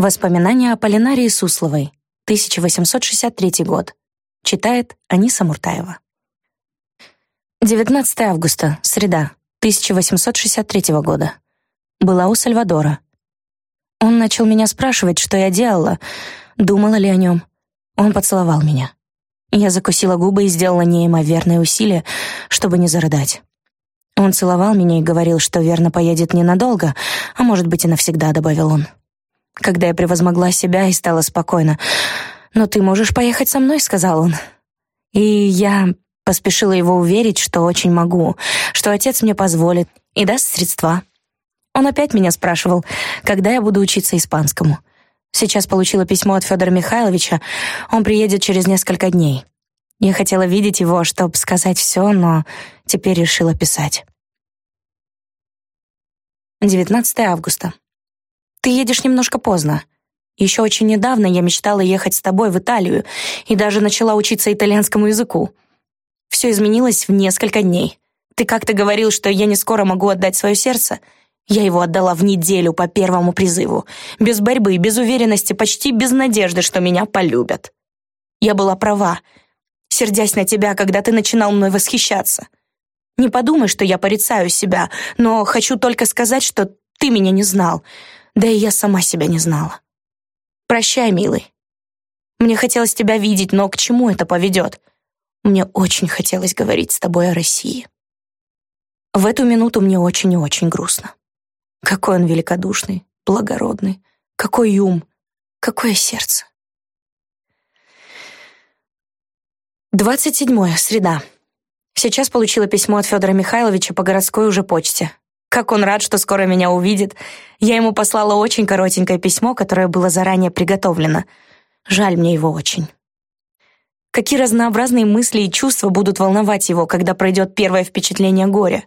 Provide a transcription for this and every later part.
Воспоминания о Полинарии Сусловой, 1863 год. Читает Аниса Муртаева. 19 августа, среда, 1863 года. Была у Сальвадора. Он начал меня спрашивать, что я делала, думала ли о нем. Он поцеловал меня. Я закусила губы и сделала неимоверное усилие, чтобы не зарыдать. Он целовал меня и говорил, что верно поедет ненадолго, а может быть и навсегда, добавил он когда я превозмогла себя и стала спокойна. «Но ты можешь поехать со мной», — сказал он. И я поспешила его уверить, что очень могу, что отец мне позволит и даст средства. Он опять меня спрашивал, когда я буду учиться испанскому. Сейчас получила письмо от Федора Михайловича, он приедет через несколько дней. Я хотела видеть его, чтобы сказать все, но теперь решила писать. 19 августа. Ты едешь немножко поздно. Еще очень недавно я мечтала ехать с тобой в Италию и даже начала учиться итальянскому языку. Все изменилось в несколько дней. Ты как-то говорил, что я не скоро могу отдать свое сердце. Я его отдала в неделю по первому призыву. Без борьбы, без уверенности, почти без надежды, что меня полюбят. Я была права, сердясь на тебя, когда ты начинал мной восхищаться. Не подумай, что я порицаю себя, но хочу только сказать, что ты меня не знал. Да и я сама себя не знала. Прощай, милый. Мне хотелось тебя видеть, но к чему это поведет? Мне очень хотелось говорить с тобой о России. В эту минуту мне очень и очень грустно. Какой он великодушный, благородный, какой ум, какое сердце. 27 среда. Сейчас получила письмо от Федора Михайловича по городской уже почте. Как он рад, что скоро меня увидит. Я ему послала очень коротенькое письмо, которое было заранее приготовлено. Жаль мне его очень. Какие разнообразные мысли и чувства будут волновать его, когда пройдет первое впечатление горя.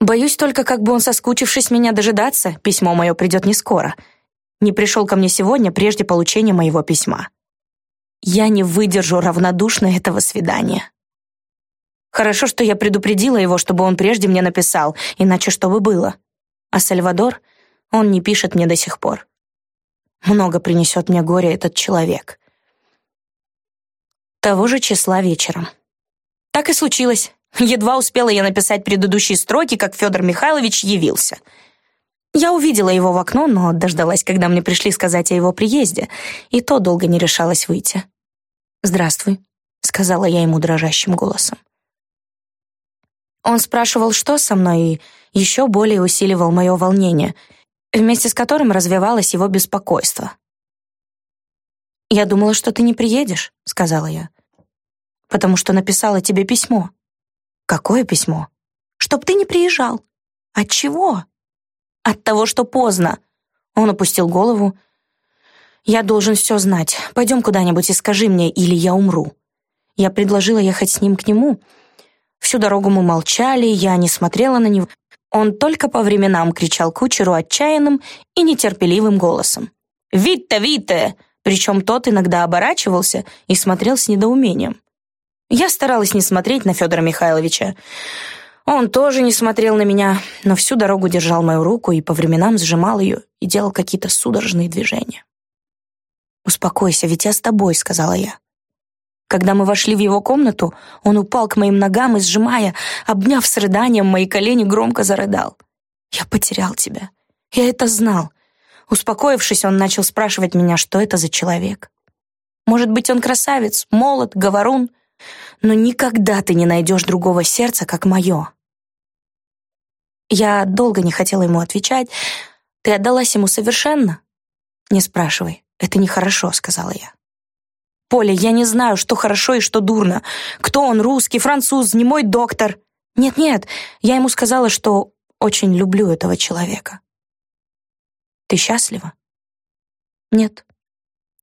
Боюсь только, как бы он, соскучившись меня дожидаться, письмо мое придет не скоро. Не пришел ко мне сегодня, прежде получения моего письма. Я не выдержу равнодушно этого свидания. Хорошо, что я предупредила его, чтобы он прежде мне написал, иначе что бы было. А Сальвадор, он не пишет мне до сих пор. Много принесет мне горя этот человек. Того же числа вечером. Так и случилось. Едва успела я написать предыдущие строки, как Федор Михайлович явился. Я увидела его в окно, но дождалась, когда мне пришли сказать о его приезде, и то долго не решалась выйти. «Здравствуй», — сказала я ему дрожащим голосом. Он спрашивал, что со мной, и еще более усиливал мое волнение, вместе с которым развивалось его беспокойство. «Я думала, что ты не приедешь», — сказала я, «потому что написала тебе письмо». «Какое письмо?» «Чтоб ты не приезжал». «От чего?» «От того, что поздно». Он опустил голову. «Я должен все знать. Пойдем куда-нибудь и скажи мне, или я умру». Я предложила ехать с ним к нему — Всю дорогу мы молчали, я не смотрела на него. Он только по временам кричал кучеру отчаянным и нетерпеливым голосом. «Витте, Витте!» Причем тот иногда оборачивался и смотрел с недоумением. Я старалась не смотреть на Федора Михайловича. Он тоже не смотрел на меня, но всю дорогу держал мою руку и по временам сжимал ее и делал какие-то судорожные движения. «Успокойся, ведь я с тобой», — сказала я. Когда мы вошли в его комнату, он упал к моим ногам и, сжимая, обняв с рыданием, мои колени громко зарыдал. «Я потерял тебя. Я это знал». Успокоившись, он начал спрашивать меня, что это за человек. Может быть, он красавец, молод, говорун, но никогда ты не найдешь другого сердца, как мое. Я долго не хотела ему отвечать. Ты отдалась ему совершенно? Не спрашивай, это нехорошо, сказала я. Поля, я не знаю, что хорошо и что дурно. Кто он, русский, француз, не мой доктор? Нет-нет, я ему сказала, что очень люблю этого человека. Ты счастлива? Нет.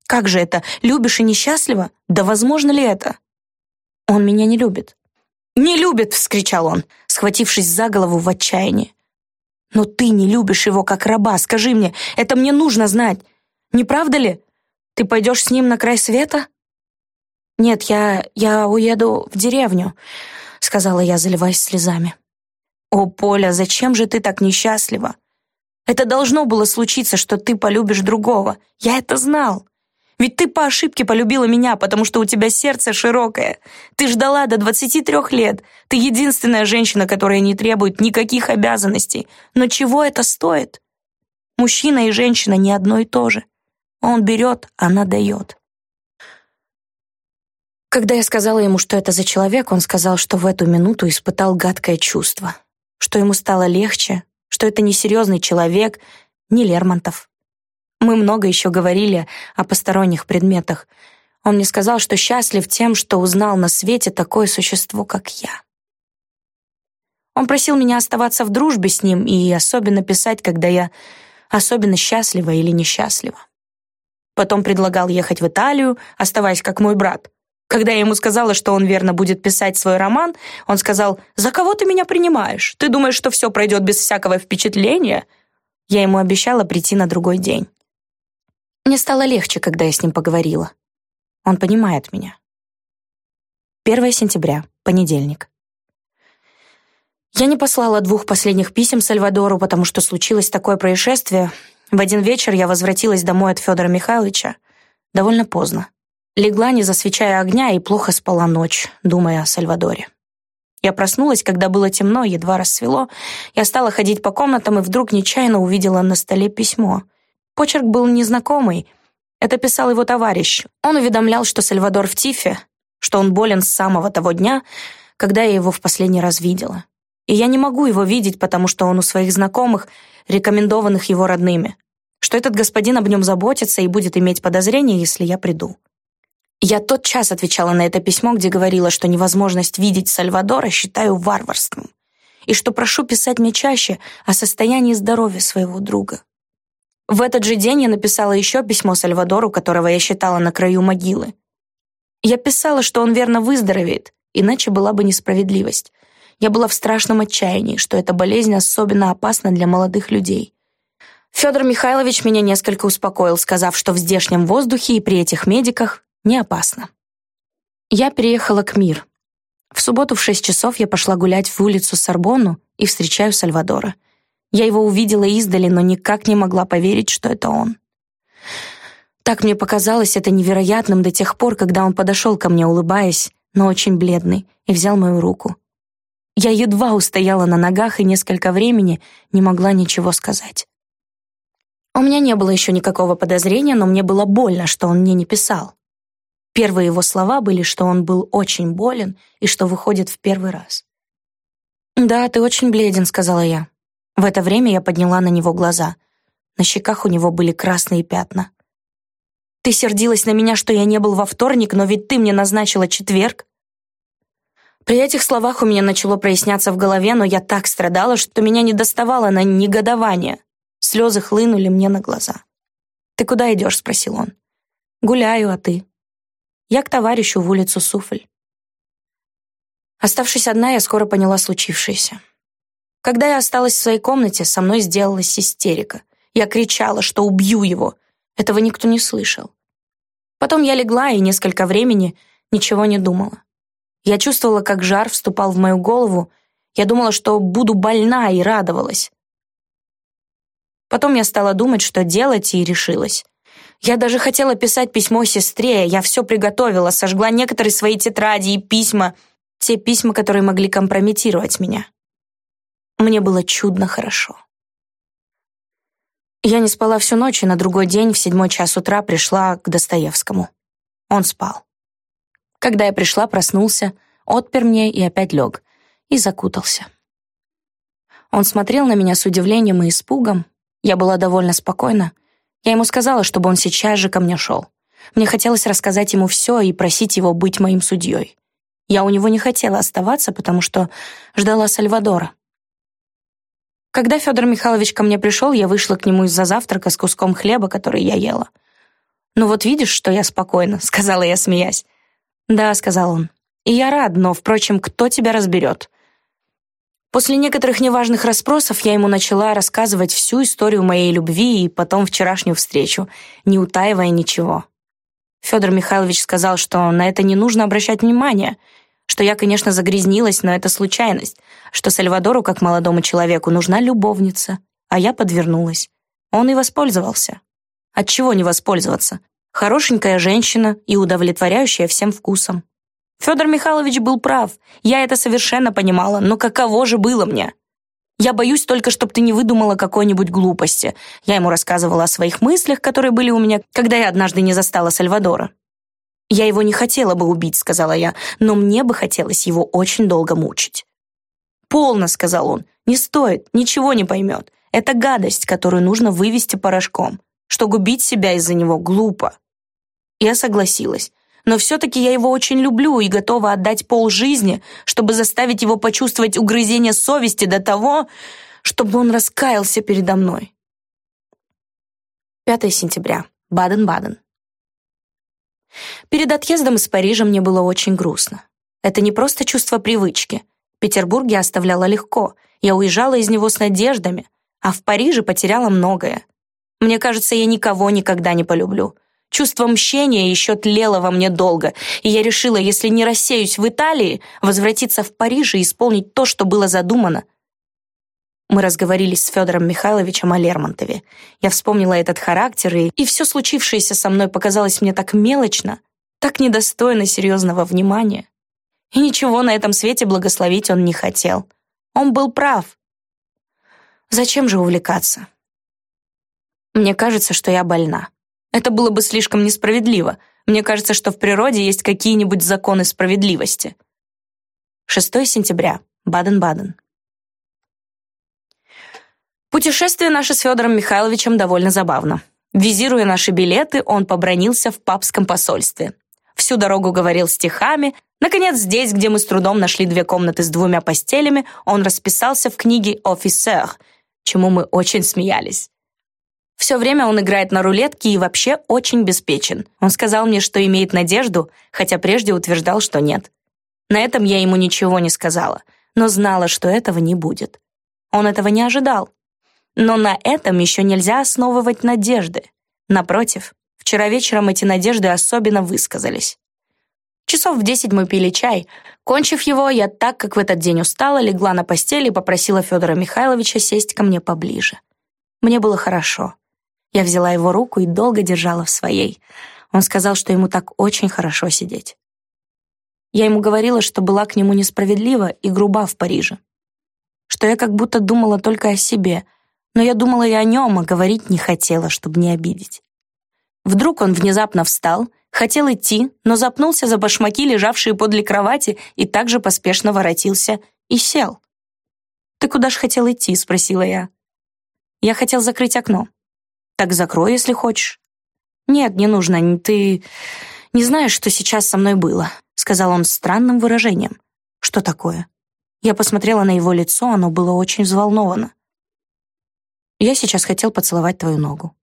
Как же это? Любишь и несчастлива? Да возможно ли это? Он меня не любит. «Не любит!» — вскричал он, схватившись за голову в отчаянии. «Но ты не любишь его как раба, скажи мне, это мне нужно знать. Не правда ли? Ты пойдешь с ним на край света?» «Нет, я... я уеду в деревню», — сказала я, заливаясь слезами. «О, Поля, зачем же ты так несчастлива? Это должно было случиться, что ты полюбишь другого. Я это знал. Ведь ты по ошибке полюбила меня, потому что у тебя сердце широкое. Ты ждала до 23 лет. Ты единственная женщина, которая не требует никаких обязанностей. Но чего это стоит? Мужчина и женщина не одно и то же. Он берет, она дает. Когда я сказала ему, что это за человек, он сказал, что в эту минуту испытал гадкое чувство, что ему стало легче, что это не серьезный человек, не Лермонтов. Мы много еще говорили о посторонних предметах. Он мне сказал, что счастлив тем, что узнал на свете такое существо, как я. Он просил меня оставаться в дружбе с ним и особенно писать, когда я особенно счастлива или несчастлива. Потом предлагал ехать в Италию, оставаясь как мой брат. Когда я ему сказала, что он верно будет писать свой роман, он сказал, «За кого ты меня принимаешь? Ты думаешь, что все пройдет без всякого впечатления?» Я ему обещала прийти на другой день. Мне стало легче, когда я с ним поговорила. Он понимает меня. 1 сентября, понедельник. Я не послала двух последних писем Сальвадору, потому что случилось такое происшествие. В один вечер я возвратилась домой от Федора Михайловича довольно поздно. Легла, не засвечая огня, и плохо спала ночь, думая о Сальвадоре. Я проснулась, когда было темно, едва рассвело. Я стала ходить по комнатам и вдруг нечаянно увидела на столе письмо — Почерк был незнакомый. Это писал его товарищ. Он уведомлял, что Сальвадор в тифе, что он болен с самого того дня, когда я его в последний раз видела. И я не могу его видеть, потому что он у своих знакомых, рекомендованных его родными, что этот господин об нем заботится и будет иметь подозрения, если я приду. Я тот час отвечала на это письмо, где говорила, что невозможность видеть Сальвадора считаю варварством, и что прошу писать мне чаще о состоянии здоровья своего друга. В этот же день я написала еще письмо Сальвадору, которого я считала на краю могилы. Я писала, что он верно выздоровеет, иначе была бы несправедливость. Я была в страшном отчаянии, что эта болезнь особенно опасна для молодых людей. Федор Михайлович меня несколько успокоил, сказав, что в здешнем воздухе и при этих медиках не опасно. Я переехала к Мир. В субботу в шесть часов я пошла гулять в улицу Сорбонну и встречаю Сальвадора. Я его увидела издали, но никак не могла поверить, что это он. Так мне показалось это невероятным до тех пор, когда он подошел ко мне, улыбаясь, но очень бледный, и взял мою руку. Я едва устояла на ногах и несколько времени не могла ничего сказать. У меня не было еще никакого подозрения, но мне было больно, что он мне не писал. Первые его слова были, что он был очень болен и что выходит в первый раз. «Да, ты очень бледен», — сказала я. В это время я подняла на него глаза. На щеках у него были красные пятна. «Ты сердилась на меня, что я не был во вторник, но ведь ты мне назначила четверг?» При этих словах у меня начало проясняться в голове, но я так страдала, что меня не доставало на негодование. Слезы хлынули мне на глаза. «Ты куда идешь?» — спросил он. «Гуляю, а ты?» «Я к товарищу в улицу Суфль». Оставшись одна, я скоро поняла случившееся. Когда я осталась в своей комнате, со мной сделалась истерика. Я кричала, что убью его. Этого никто не слышал. Потом я легла и несколько времени ничего не думала. Я чувствовала, как жар вступал в мою голову. Я думала, что буду больна и радовалась. Потом я стала думать, что делать, и решилась. Я даже хотела писать письмо сестре, я все приготовила, сожгла некоторые свои тетради и письма, те письма, которые могли компрометировать меня. Мне было чудно хорошо. Я не спала всю ночь, и на другой день в седьмой час утра пришла к Достоевскому. Он спал. Когда я пришла, проснулся, отпер мне и опять лег, и закутался. Он смотрел на меня с удивлением и испугом. Я была довольно спокойна. Я ему сказала, чтобы он сейчас же ко мне шел. Мне хотелось рассказать ему все и просить его быть моим судьей. Я у него не хотела оставаться, потому что ждала Сальвадора. Когда Федор Михайлович ко мне пришел, я вышла к нему из-за завтрака с куском хлеба, который я ела. «Ну вот видишь, что я спокойна», — сказала я, смеясь. «Да», — сказал он. «И я рад, но, впрочем, кто тебя разберет?» После некоторых неважных расспросов я ему начала рассказывать всю историю моей любви и потом вчерашнюю встречу, не утаивая ничего. Федор Михайлович сказал, что на это не нужно обращать внимания — что я, конечно, загрязнилась, но это случайность, что Сальвадору, как молодому человеку, нужна любовница, а я подвернулась. Он и воспользовался. От чего не воспользоваться? Хорошенькая женщина и удовлетворяющая всем вкусом. Федор Михайлович был прав, я это совершенно понимала, но каково же было мне? Я боюсь только, чтобы ты не выдумала какой-нибудь глупости. Я ему рассказывала о своих мыслях, которые были у меня, когда я однажды не застала Сальвадора. «Я его не хотела бы убить», — сказала я, «но мне бы хотелось его очень долго мучить». «Полно», — сказал он, — «не стоит, ничего не поймет. Это гадость, которую нужно вывести порошком. Что губить себя из-за него глупо». Я согласилась. Но все-таки я его очень люблю и готова отдать пол жизни, чтобы заставить его почувствовать угрызение совести до того, чтобы он раскаялся передо мной. 5 сентября. Баден-Баден. Перед отъездом из Парижа мне было очень грустно. Это не просто чувство привычки. В Петербурге оставляла легко. Я уезжала из него с надеждами, а в Париже потеряла многое. Мне кажется, я никого никогда не полюблю. Чувство мщения еще тлело во мне долго, и я решила, если не рассеюсь в Италии, возвратиться в Париж и исполнить то, что было задумано. Мы разговорились с Федором Михайловичем о Лермонтове. Я вспомнила этот характер, и, и все случившееся со мной показалось мне так мелочно, так недостойно серьезного внимания. И ничего на этом свете благословить он не хотел. Он был прав. Зачем же увлекаться? Мне кажется, что я больна. Это было бы слишком несправедливо. Мне кажется, что в природе есть какие-нибудь законы справедливости. 6 сентября. Баден-Баден. Путешествие наше с Федором Михайловичем довольно забавно. Визируя наши билеты, он побронился в папском посольстве. Всю дорогу говорил стихами. Наконец, здесь, где мы с трудом нашли две комнаты с двумя постелями, он расписался в книге «Офицер», чему мы очень смеялись. Все время он играет на рулетке и вообще очень беспечен. Он сказал мне, что имеет надежду, хотя прежде утверждал, что нет. На этом я ему ничего не сказала, но знала, что этого не будет. Он этого не ожидал. Но на этом еще нельзя основывать надежды. Напротив, вчера вечером эти надежды особенно высказались. Часов в десять мы пили чай. Кончив его, я так, как в этот день устала, легла на постель и попросила Федора Михайловича сесть ко мне поближе. Мне было хорошо. Я взяла его руку и долго держала в своей. Он сказал, что ему так очень хорошо сидеть. Я ему говорила, что была к нему несправедлива и груба в Париже. Что я как будто думала только о себе, но я думала и о нем, а говорить не хотела, чтобы не обидеть. Вдруг он внезапно встал, хотел идти, но запнулся за башмаки, лежавшие подле кровати, и также поспешно воротился и сел. «Ты куда ж хотел идти?» — спросила я. «Я хотел закрыть окно». «Так закрой, если хочешь». «Нет, не нужно, ты не знаешь, что сейчас со мной было», — сказал он странным выражением. «Что такое?» Я посмотрела на его лицо, оно было очень взволновано. Я сейчас хотел поцеловать твою ногу».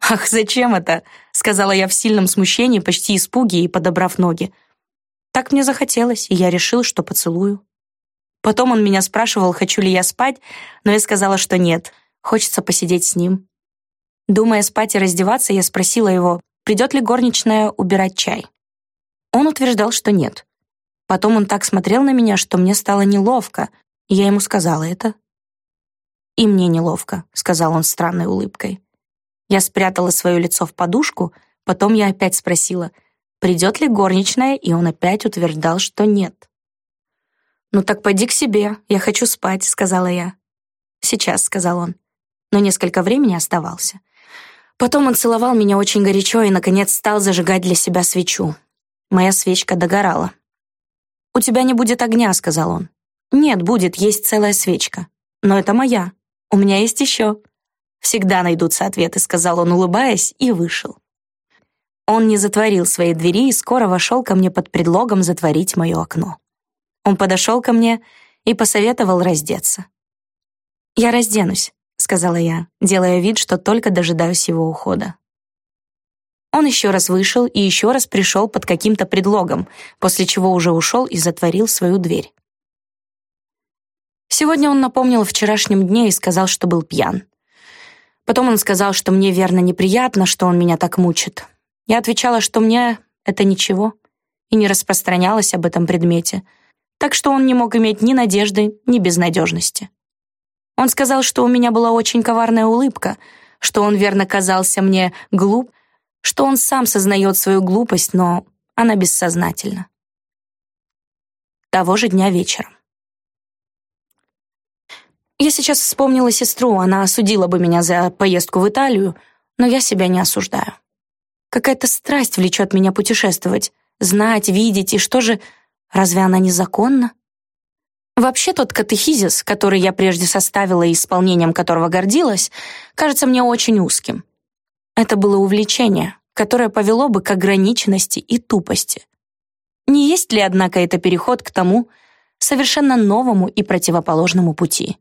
«Ах, зачем это?» — сказала я в сильном смущении, почти испуге и подобрав ноги. Так мне захотелось, и я решил, что поцелую. Потом он меня спрашивал, хочу ли я спать, но я сказала, что нет, хочется посидеть с ним. Думая спать и раздеваться, я спросила его, придет ли горничная убирать чай. Он утверждал, что нет. Потом он так смотрел на меня, что мне стало неловко, и я ему сказала это. «И мне неловко», — сказал он странной улыбкой. Я спрятала свое лицо в подушку, потом я опять спросила, придет ли горничная, и он опять утверждал, что нет. «Ну так пойди к себе, я хочу спать», — сказала я. «Сейчас», — сказал он, но несколько времени оставался. Потом он целовал меня очень горячо и, наконец, стал зажигать для себя свечу. Моя свечка догорала. «У тебя не будет огня», — сказал он. «Нет, будет, есть целая свечка. Но это моя. У меня есть еще». «Всегда найдутся ответы», — сказал он, улыбаясь, и вышел. Он не затворил свои двери и скоро вошел ко мне под предлогом затворить мое окно. Он подошел ко мне и посоветовал раздеться. «Я разденусь», — сказала я, делая вид, что только дожидаюсь его ухода. Он еще раз вышел и еще раз пришел под каким-то предлогом, после чего уже ушел и затворил свою дверь. Сегодня он напомнил о вчерашнем дне и сказал, что был пьян. Потом он сказал, что мне верно неприятно, что он меня так мучит. Я отвечала, что мне это ничего, и не распространялась об этом предмете, так что он не мог иметь ни надежды, ни безнадежности. Он сказал, что у меня была очень коварная улыбка, что он верно казался мне глуп, что он сам сознает свою глупость, но она бессознательна. Того же дня вечером. Я сейчас вспомнила сестру, она осудила бы меня за поездку в Италию, но я себя не осуждаю. Какая-то страсть влечет меня путешествовать, знать, видеть, и что же, разве она незаконна? Вообще тот катехизис, который я прежде составила и исполнением которого гордилась, кажется мне очень узким. Это было увлечение, которое повело бы к ограниченности и тупости. Не есть ли, однако, это переход к тому совершенно новому и противоположному пути?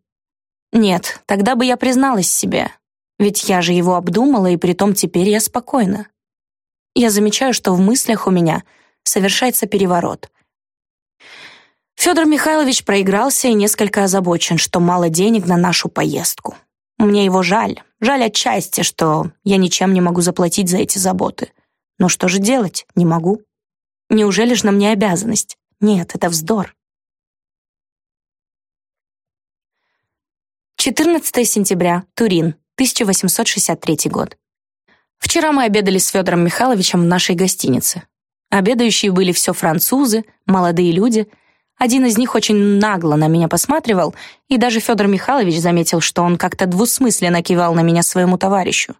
Нет, тогда бы я призналась себе, ведь я же его обдумала, и притом теперь я спокойна. Я замечаю, что в мыслях у меня совершается переворот. Федор Михайлович проигрался и несколько озабочен, что мало денег на нашу поездку. Мне его жаль. Жаль отчасти, что я ничем не могу заплатить за эти заботы. Но что же делать? Не могу. Неужели же на мне обязанность? Нет, это вздор. 14 сентября, Турин, 1863 год. Вчера мы обедали с Федором Михайловичем в нашей гостинице. Обедающие были все французы, молодые люди — один из них очень нагло на меня посматривал, и даже Федор Михайлович заметил, что он как-то двусмысленно кивал на меня своему товарищу.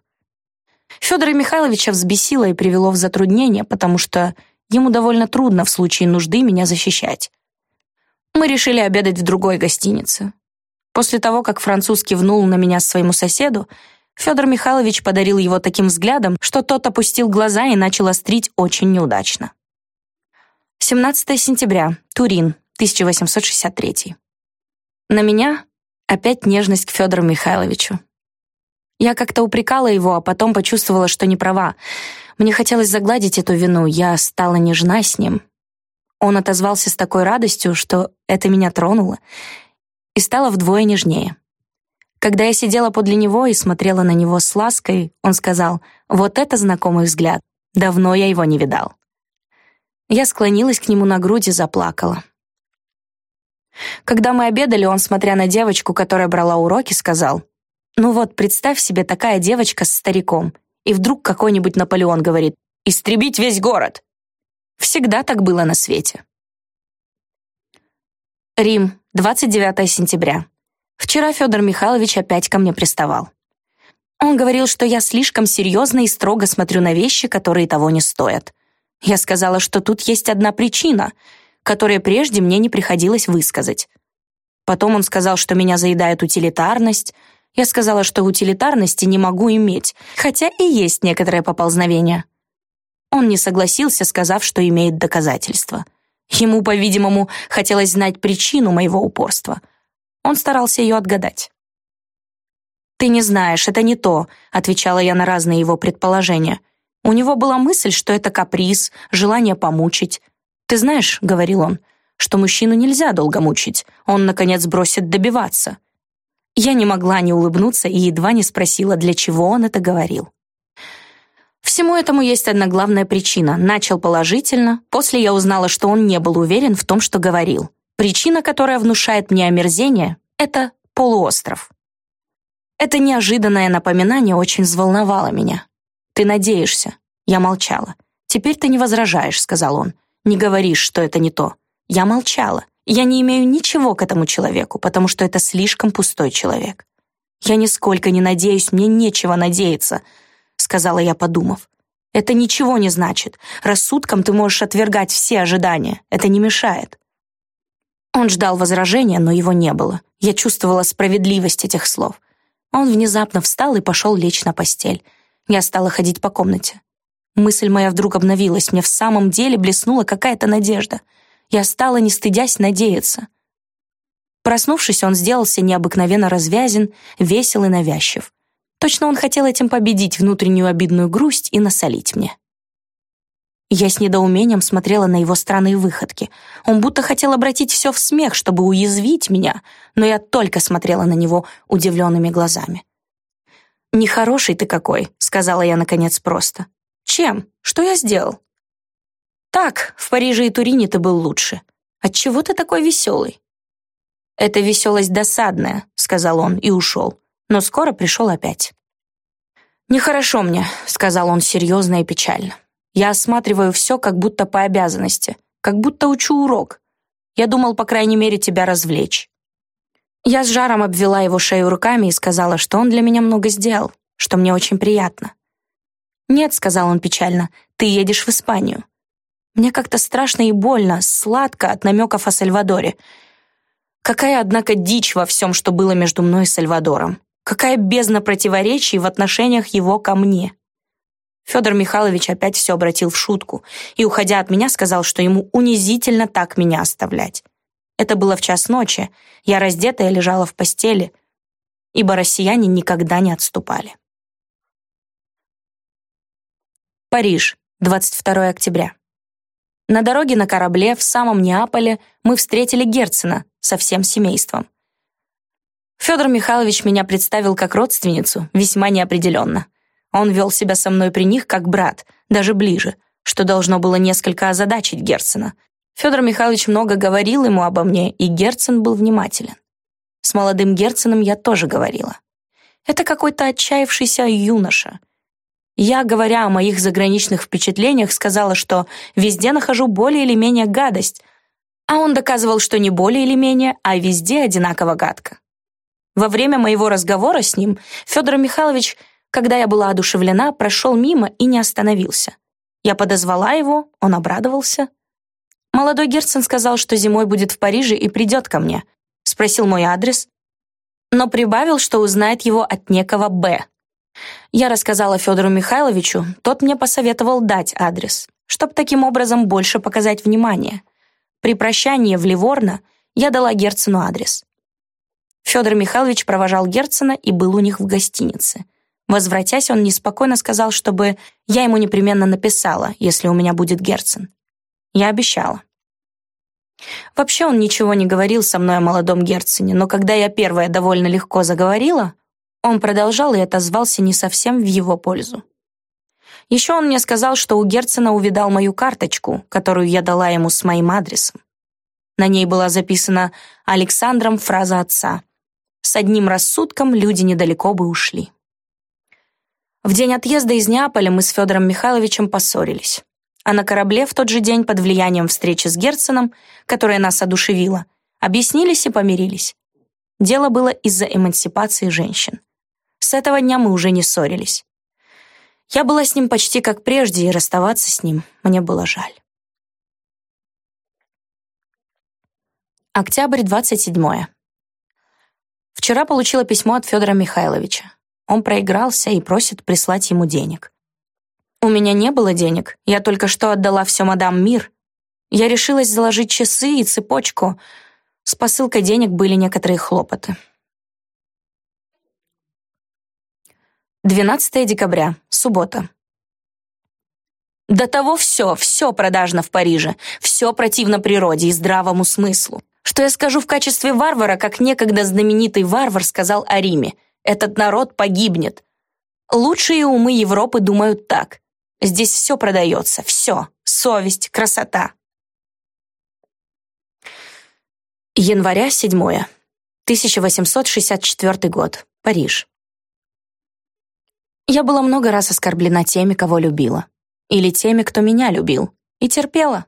Федора Михайловича взбесило и привело в затруднение, потому что ему довольно трудно в случае нужды меня защищать. Мы решили обедать в другой гостинице. После того, как француз кивнул на меня своему соседу, Федор Михайлович подарил его таким взглядом, что тот опустил глаза и начал острить очень неудачно. 17 сентября. Турин. 1863. На меня опять нежность к Федору Михайловичу. Я как-то упрекала его, а потом почувствовала, что не права. Мне хотелось загладить эту вину, я стала нежна с ним. Он отозвался с такой радостью, что это меня тронуло, и стало вдвое нежнее. Когда я сидела подле него и смотрела на него с лаской, он сказал, «Вот это знакомый взгляд. Давно я его не видал». Я склонилась к нему на грудь и заплакала. Когда мы обедали, он, смотря на девочку, которая брала уроки, сказал, «Ну вот, представь себе, такая девочка с стариком, и вдруг какой-нибудь Наполеон говорит, «Истребить весь город!» Всегда так было на свете. Рим, 29 сентября. Вчера Федор Михайлович опять ко мне приставал. Он говорил, что я слишком серьезно и строго смотрю на вещи, которые того не стоят. Я сказала, что тут есть одна причина — которые прежде мне не приходилось высказать. Потом он сказал, что меня заедает утилитарность. Я сказала, что утилитарности не могу иметь, хотя и есть некоторое поползновение. Он не согласился, сказав, что имеет доказательства. Ему, по-видимому, хотелось знать причину моего упорства. Он старался ее отгадать. «Ты не знаешь, это не то», — отвечала я на разные его предположения. У него была мысль, что это каприз, желание помучить. «Ты знаешь, — говорил он, — что мужчину нельзя долго мучить, он, наконец, бросит добиваться». Я не могла не улыбнуться и едва не спросила, для чего он это говорил. Всему этому есть одна главная причина. Начал положительно, после я узнала, что он не был уверен в том, что говорил. Причина, которая внушает мне омерзение, — это полуостров. Это неожиданное напоминание очень взволновало меня. «Ты надеешься?» Я молчала. «Теперь ты не возражаешь», — сказал он. Не говоришь, что это не то. Я молчала. Я не имею ничего к этому человеку, потому что это слишком пустой человек. Я нисколько не надеюсь, мне нечего надеяться, сказала я, подумав. Это ничего не значит. Рассудком ты можешь отвергать все ожидания. Это не мешает. Он ждал возражения, но его не было. Я чувствовала справедливость этих слов. Он внезапно встал и пошел лечь на постель. Я стала ходить по комнате. Мысль моя вдруг обновилась, мне в самом деле блеснула какая-то надежда. Я стала, не стыдясь, надеяться. Проснувшись, он сделался необыкновенно развязен, весел и навязчив. Точно он хотел этим победить внутреннюю обидную грусть и насолить мне. Я с недоумением смотрела на его странные выходки. Он будто хотел обратить все в смех, чтобы уязвить меня, но я только смотрела на него удивленными глазами. «Нехороший ты какой», — сказала я, наконец, просто. Чем? Что я сделал? Так, в Париже и Турине ты был лучше. Отчего ты такой веселый? «Это веселость досадная», — сказал он и ушел, но скоро пришел опять. «Нехорошо мне», — сказал он серьезно и печально. «Я осматриваю все как будто по обязанности, как будто учу урок. Я думал, по крайней мере, тебя развлечь». Я с жаром обвела его шею руками и сказала, что он для меня много сделал, что мне очень приятно. «Нет», — сказал он печально, — «ты едешь в Испанию». Мне как-то страшно и больно, сладко от намеков о Сальвадоре. Какая, однако, дичь во всем, что было между мной и Сальвадором. Какая бездна противоречий в отношениях его ко мне. Федор Михайлович опять все обратил в шутку и, уходя от меня, сказал, что ему унизительно так меня оставлять. Это было в час ночи, я раздетая лежала в постели, ибо россияне никогда не отступали. Париж, 22 октября. На дороге на корабле в самом Неаполе мы встретили Герцена со всем семейством. Федор Михайлович меня представил как родственницу, весьма неопределенно. Он вел себя со мной при них как брат, даже ближе, что должно было несколько озадачить Герцена. Федор Михайлович много говорил ему обо мне, и Герцен был внимателен. С молодым Герценом я тоже говорила. Это какой-то отчаявшийся юноша. Я, говоря о моих заграничных впечатлениях, сказала, что везде нахожу более или менее гадость, а он доказывал, что не более или менее, а везде одинаково гадко. Во время моего разговора с ним Федор Михайлович, когда я была одушевлена, прошел мимо и не остановился. Я подозвала его, он обрадовался. Молодой Герцен сказал, что зимой будет в Париже и придет ко мне. Спросил мой адрес, но прибавил, что узнает его от некого Б. Я рассказала Федору Михайловичу, тот мне посоветовал дать адрес, чтобы таким образом больше показать внимание. При прощании в Ливорно я дала Герцену адрес. Федор Михайлович провожал Герцена и был у них в гостинице. Возвратясь, он неспокойно сказал, чтобы я ему непременно написала, если у меня будет Герцен. Я обещала. Вообще он ничего не говорил со мной о молодом Герцене, но когда я первая довольно легко заговорила, он продолжал и отозвался не совсем в его пользу. Еще он мне сказал, что у Герцена увидал мою карточку, которую я дала ему с моим адресом. На ней была записана Александром фраза отца — с одним рассудком люди недалеко бы ушли. В день отъезда из Неаполя мы с Федором Михайловичем поссорились. А на корабле в тот же день под влиянием встречи с Герценом, которая нас одушевила, объяснились и помирились. Дело было из-за эмансипации женщин. С этого дня мы уже не ссорились. Я была с ним почти как прежде, и расставаться с ним мне было жаль. Октябрь 27 Вчера получила письмо от Федора Михайловича. Он проигрался и просит прислать ему денег. У меня не было денег, я только что отдала все мадам Мир. Я решилась заложить часы и цепочку. С посылкой денег были некоторые хлопоты. 12 декабря, суббота. До того все, все продажно в Париже, все противно природе и здравому смыслу. Что я скажу в качестве варвара, как некогда знаменитый варвар сказал о Риме? Этот народ погибнет. Лучшие умы Европы думают так. Здесь все продается, все. Совесть, красота. Января 7 1864 год. Париж. Я была много раз оскорблена теми, кого любила. Или теми, кто меня любил. И терпела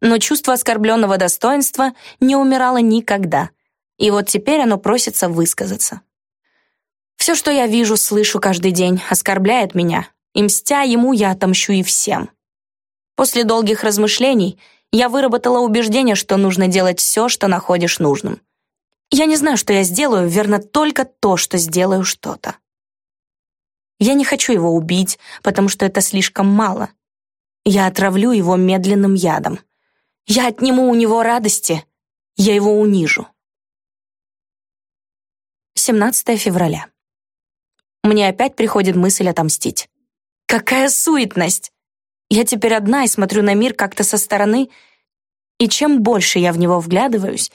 но чувство оскорбленного достоинства не умирало никогда. И вот теперь оно просится высказаться. Все, что я вижу, слышу каждый день, оскорбляет меня, и мстя ему я отомщу и всем. После долгих размышлений я выработала убеждение, что нужно делать все, что находишь нужным. Я не знаю, что я сделаю, верно только то, что сделаю что-то. Я не хочу его убить, потому что это слишком мало. Я отравлю его медленным ядом. Я отниму у него радости, я его унижу. 17 февраля. Мне опять приходит мысль отомстить. Какая суетность! Я теперь одна и смотрю на мир как-то со стороны, и чем больше я в него вглядываюсь,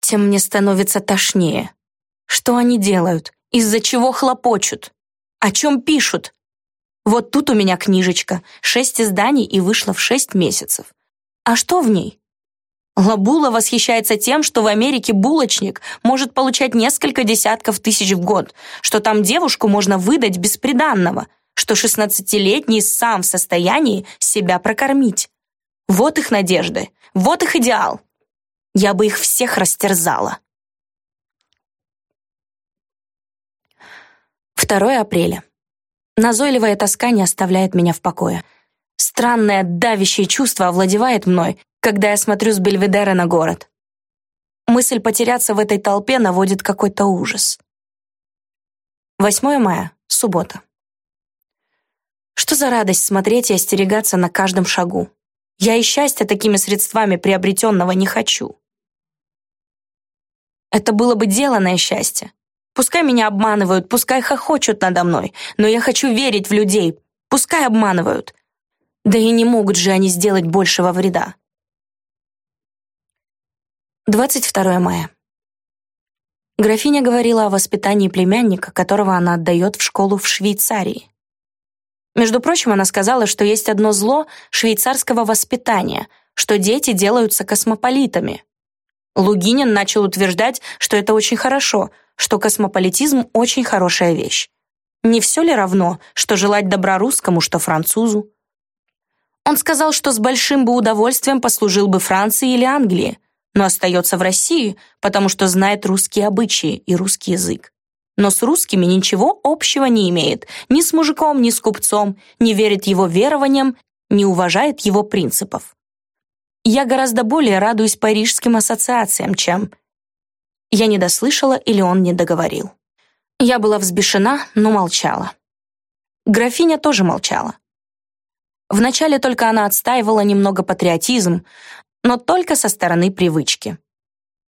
тем мне становится тошнее. Что они делают? Из-за чего хлопочут? О чем пишут? Вот тут у меня книжечка, шесть изданий и вышла в шесть месяцев. А что в ней? Лабула восхищается тем, что в Америке булочник может получать несколько десятков тысяч в год, что там девушку можно выдать бесприданного, что шестнадцатилетний сам в состоянии себя прокормить. Вот их надежды, вот их идеал. Я бы их всех растерзала. 2 апреля. Назойливая тоска не оставляет меня в покое. Странное давящее чувство овладевает мной, когда я смотрю с Бельведера на город. Мысль потеряться в этой толпе наводит какой-то ужас. 8 мая, суббота. Что за радость смотреть и остерегаться на каждом шагу. Я и счастья такими средствами приобретенного не хочу. Это было бы деланное счастье. Пускай меня обманывают, пускай хохочут надо мной, но я хочу верить в людей, пускай обманывают. Да и не могут же они сделать большего вреда. 22 мая. Графиня говорила о воспитании племянника, которого она отдает в школу в Швейцарии. Между прочим, она сказала, что есть одно зло швейцарского воспитания, что дети делаются космополитами. Лугинин начал утверждать, что это очень хорошо, что космополитизм очень хорошая вещь. Не все ли равно, что желать добра русскому, что французу? Он сказал, что с большим бы удовольствием послужил бы Франции или Англии, но остается в России, потому что знает русские обычаи и русский язык. Но с русскими ничего общего не имеет, ни с мужиком, ни с купцом, не верит его верованиям, не уважает его принципов. Я гораздо более радуюсь парижским ассоциациям, чем... Я не дослышала или он не договорил. Я была взбешена, но молчала. Графиня тоже молчала. Вначале только она отстаивала немного патриотизм, но только со стороны привычки.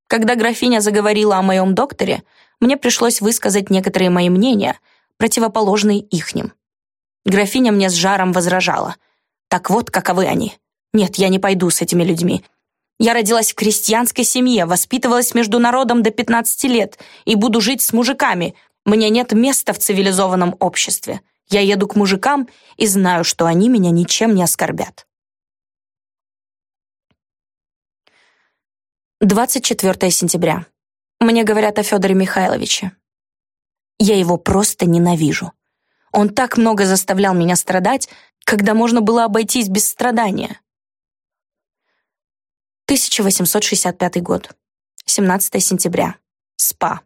Когда графиня заговорила о моем докторе, мне пришлось высказать некоторые мои мнения, противоположные ихним. Графиня мне с жаром возражала. «Так вот, каковы они. Нет, я не пойду с этими людьми. Я родилась в крестьянской семье, воспитывалась между народом до 15 лет и буду жить с мужиками. Мне нет места в цивилизованном обществе. Я еду к мужикам и знаю, что они меня ничем не оскорбят». 24 сентября. Мне говорят о Федоре Михайловиче. Я его просто ненавижу. Он так много заставлял меня страдать, когда можно было обойтись без страдания. 1865 год. 17 сентября. СПА.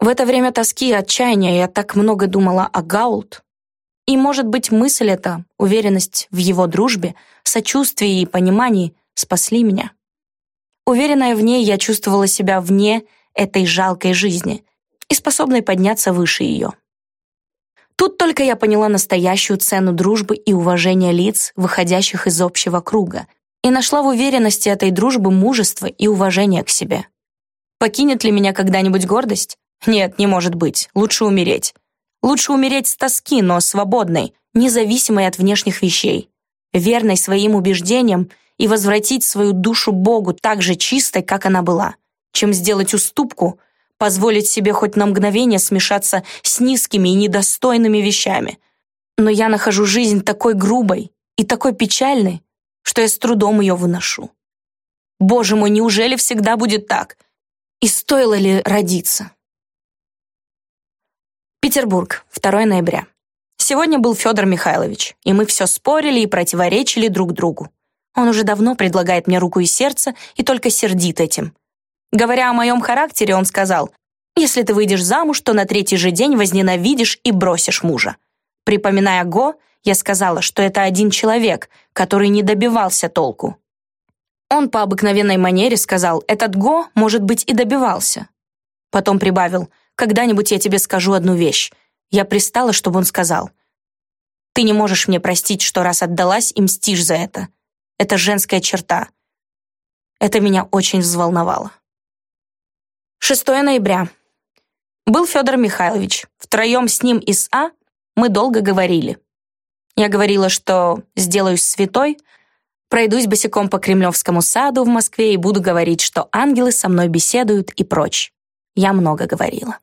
В это время тоски и отчаяния я так много думала о Гаулт, и, может быть, мысль эта, уверенность в его дружбе, сочувствии и понимании спасли меня. Уверенная в ней, я чувствовала себя вне этой жалкой жизни и способной подняться выше ее. Тут только я поняла настоящую цену дружбы и уважения лиц, выходящих из общего круга, и нашла в уверенности этой дружбы мужество и уважение к себе. Покинет ли меня когда-нибудь гордость? Нет, не может быть. Лучше умереть. Лучше умереть с тоски, но свободной, независимой от внешних вещей, верной своим убеждениям и возвратить свою душу Богу так же чистой, как она была, чем сделать уступку, позволить себе хоть на мгновение смешаться с низкими и недостойными вещами. Но я нахожу жизнь такой грубой и такой печальной, что я с трудом ее выношу. Боже мой, неужели всегда будет так? И стоило ли родиться? Петербург, 2 ноября. Сегодня был Федор Михайлович, и мы все спорили и противоречили друг другу. Он уже давно предлагает мне руку и сердце и только сердит этим. Говоря о моем характере, он сказал, «Если ты выйдешь замуж, то на третий же день возненавидишь и бросишь мужа». Припоминая Го, я сказала, что это один человек, который не добивался толку. Он по обыкновенной манере сказал, этот Го, может быть, и добивался. Потом прибавил, когда-нибудь я тебе скажу одну вещь. Я пристала, чтобы он сказал. Ты не можешь мне простить, что раз отдалась и мстишь за это. Это женская черта. Это меня очень взволновало. 6 ноября. Был Федор Михайлович. Втроем с ним и с А мы долго говорили. Я говорила, что сделаюсь святой, пройдусь босиком по Кремлевскому саду в Москве и буду говорить, что ангелы со мной беседуют и прочь. Я много говорила.